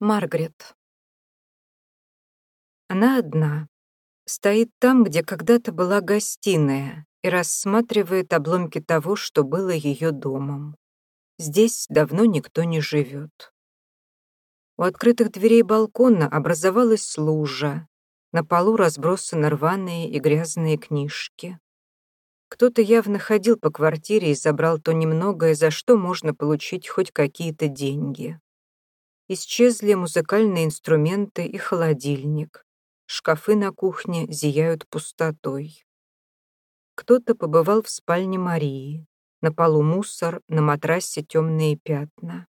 Маргарет. Она одна. Стоит там, где когда-то была гостиная, и рассматривает обломки того, что было ее домом. Здесь давно никто не живет. У открытых дверей балкона образовалась лужа. На полу разбросаны рваные и грязные книжки. Кто-то явно ходил по квартире и забрал то немногое, за что можно получить хоть какие-то деньги. Исчезли музыкальные инструменты и холодильник. Шкафы на кухне зияют пустотой. Кто-то побывал в спальне Марии. На полу мусор, на матрасе темные пятна.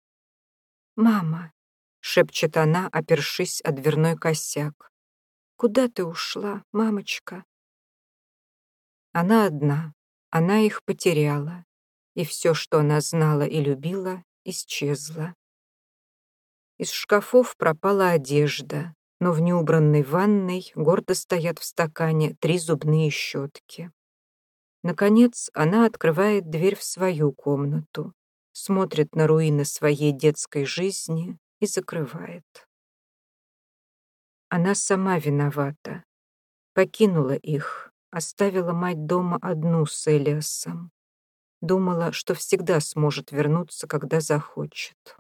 «Мама», — шепчет она, опершись о дверной косяк. «Куда ты ушла, мамочка?» Она одна, она их потеряла, и все, что она знала и любила, исчезло. Из шкафов пропала одежда, но в неубранной ванной гордо стоят в стакане три зубные щетки. Наконец, она открывает дверь в свою комнату, смотрит на руины своей детской жизни и закрывает. Она сама виновата. Покинула их, оставила мать дома одну с Элиасом. Думала, что всегда сможет вернуться, когда захочет.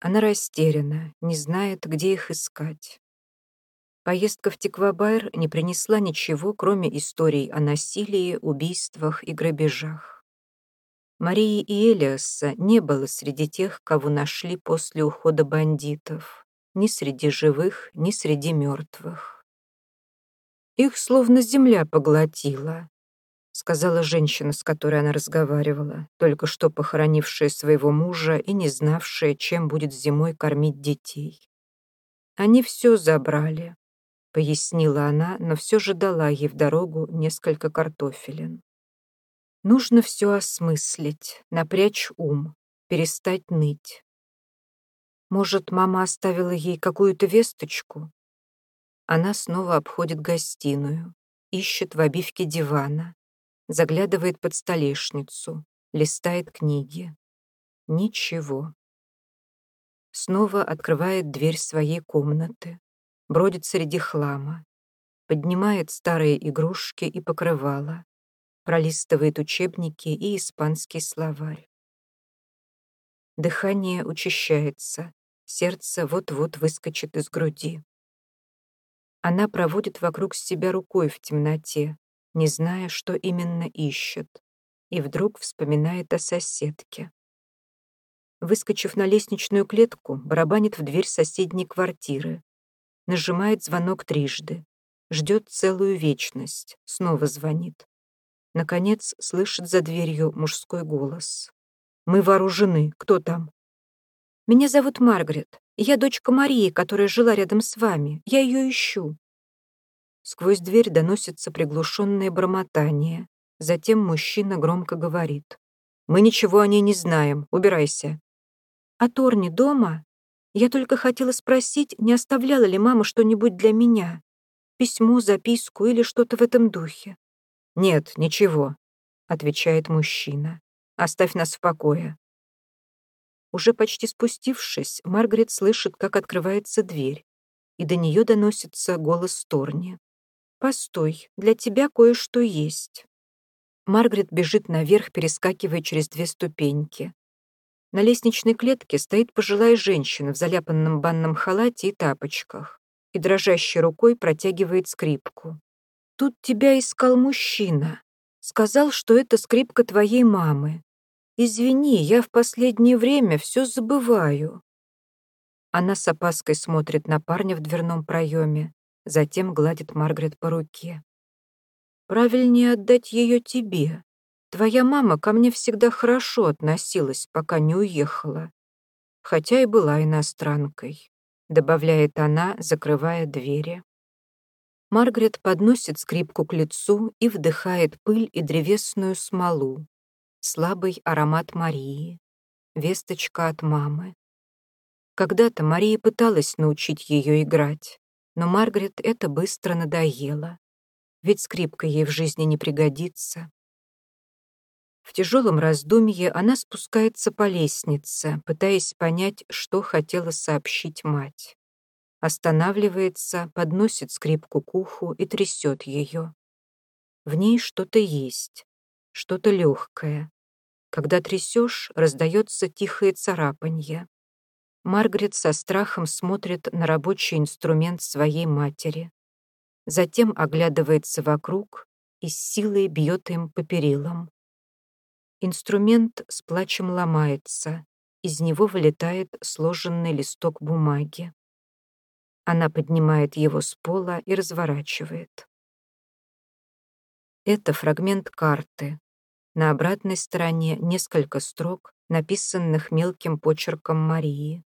Она растеряна, не знает, где их искать. Поездка в Тиквабайр не принесла ничего, кроме историй о насилии, убийствах и грабежах. Марии и Элиаса не было среди тех, кого нашли после ухода бандитов, ни среди живых, ни среди мертвых. Их словно земля поглотила, сказала женщина, с которой она разговаривала, только что похоронившая своего мужа и не знавшая, чем будет зимой кормить детей. «Они все забрали», — пояснила она, но все же дала ей в дорогу несколько картофелин. «Нужно все осмыслить, напрячь ум, перестать ныть. Может, мама оставила ей какую-то весточку?» Она снова обходит гостиную, ищет в обивке дивана, заглядывает под столешницу, листает книги. Ничего. Снова открывает дверь своей комнаты, бродит среди хлама, поднимает старые игрушки и покрывала, пролистывает учебники и испанский словарь. Дыхание учащается, сердце вот-вот выскочит из груди. Она проводит вокруг себя рукой в темноте, не зная, что именно ищет, и вдруг вспоминает о соседке. Выскочив на лестничную клетку, барабанит в дверь соседней квартиры, нажимает звонок трижды, ждет целую вечность, снова звонит. Наконец слышит за дверью мужской голос. «Мы вооружены. Кто там?» «Меня зовут Маргарет. Я дочка Марии, которая жила рядом с вами. Я ее ищу». Сквозь дверь доносится приглушенное бормотание. Затем мужчина громко говорит. «Мы ничего о ней не знаем. Убирайся». «А Торни дома? Я только хотела спросить, не оставляла ли мама что-нибудь для меня? Письмо, записку или что-то в этом духе?» «Нет, ничего», — отвечает мужчина. «Оставь нас в покое». Уже почти спустившись, Маргарет слышит, как открывается дверь, и до нее доносится голос Торни. «Постой, для тебя кое-что есть». Маргарет бежит наверх, перескакивая через две ступеньки. На лестничной клетке стоит пожилая женщина в заляпанном банном халате и тапочках и дрожащей рукой протягивает скрипку. «Тут тебя искал мужчина. Сказал, что это скрипка твоей мамы. Извини, я в последнее время все забываю». Она с опаской смотрит на парня в дверном проеме, затем гладит Маргарет по руке. «Правильнее отдать ее тебе. Твоя мама ко мне всегда хорошо относилась, пока не уехала, хотя и была иностранкой», добавляет она, закрывая двери. Маргарет подносит скрипку к лицу и вдыхает пыль и древесную смолу. Слабый аромат Марии. Весточка от мамы. Когда-то Мария пыталась научить ее играть, но Маргарет это быстро надоело, ведь скрипка ей в жизни не пригодится. В тяжелом раздумье она спускается по лестнице, пытаясь понять, что хотела сообщить мать. Останавливается, подносит скрипку к уху и трясет ее. В ней что-то есть, что-то легкое. Когда трясешь, раздается тихое царапанье. Маргарет со страхом смотрит на рабочий инструмент своей матери. Затем оглядывается вокруг и с силой бьет им по перилам. Инструмент с плачем ломается, из него вылетает сложенный листок бумаги. Она поднимает его с пола и разворачивает. Это фрагмент карты. На обратной стороне несколько строк, написанных мелким почерком Марии.